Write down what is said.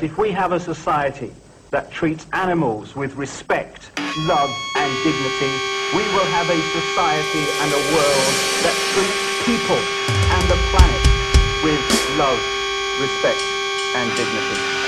If we have a society that treats animals with respect, love and dignity, we will have a society and a world that treats people and the planet with love, respect and dignity.